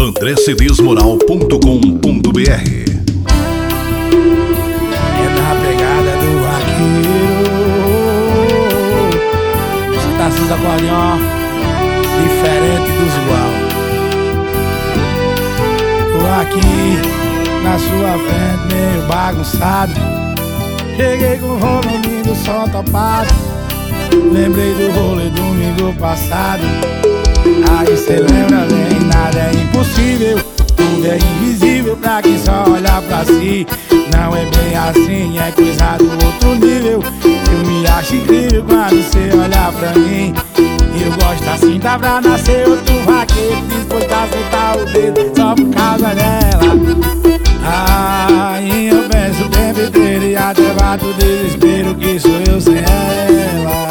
andrecedesmoral.com.br É na pegada do vaqueiro tá esses acordeon Diferente dos igual. Tô aqui na sua frente meio bagunçado. Cheguei com o volume do som topado. Lembrei do rolê domingo passado. Aí cê lembra bem, é coisa do outro nível. Eu me acho incrível quando cê olha pra mim. Eu gosto assim, dá pra nascer outro vaqueiro Disposto a sentar o dedo só por causa dela. Aí eu penso o tempo inteiro e até bato o desespero Que sou eu sem ela.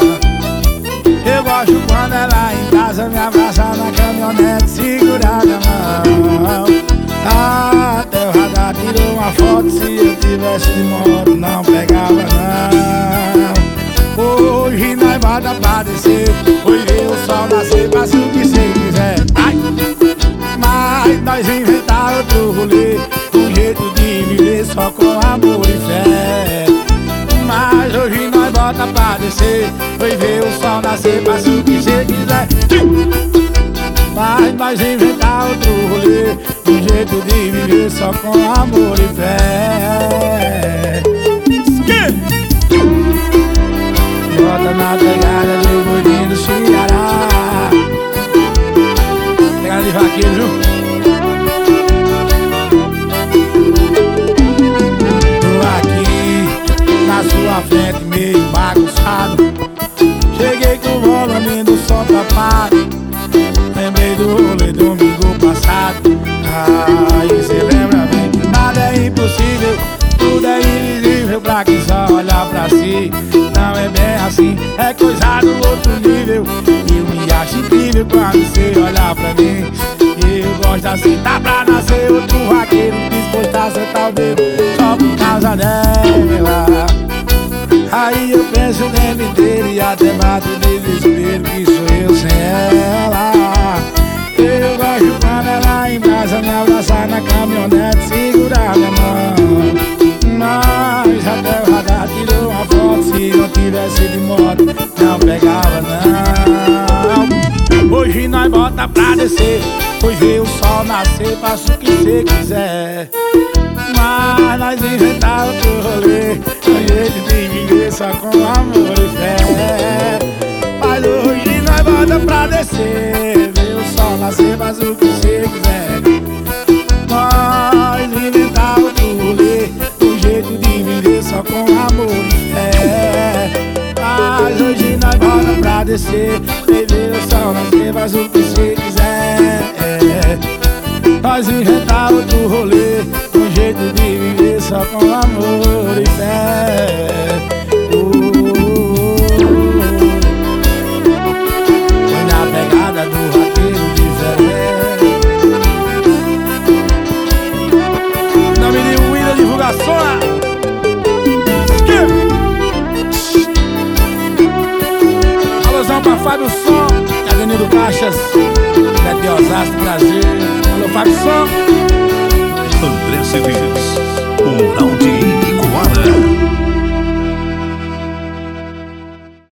Eu gosto quando ela em casa me abraça na caminhonete, segurar foto, se eu tivesse de moto não pegava não. Hoje nós bota pra descer, hoje vê o sol nascer, faça o que cê quiser. Ai. Mas nós inventar outro rolê, um jeito de viver só com amor e fé. Mas hoje nós bota pra descer Foi ver o sol nascer, faça o que cê quiser Mas nós inventar outro rolê Um jeito de só com amor e fé invisível pra só olha pra si. Não é bem assim, é coisa do outro nível. Eu me acho incrível quando cê olha pra mim. Eu gosto assim, dá pra nascer outro vaqueiro Disposto a sentar o dedo. Só por causa dela bota pra descer. Hoje vê o sol nascer, faça o que cê quiser. Mas nós inventar outro rolê. Um jeito de viver só com amor e fé. Mas hoje nós bota pra descer. Ver o sol nascer, faz o que você quiser. Nós inventar outro rolê. Um jeito de viver só com amor e fé. Mas hoje nós bota pra descer. Ver o sol nascer, faz o que você quiser. Nós inventar outro rolê Um jeito de viver só com amor e fé. Fábio Avenida Caixas, Beto de Osasco, Brasil. Alô, Fábio Som. André Celis, o Mural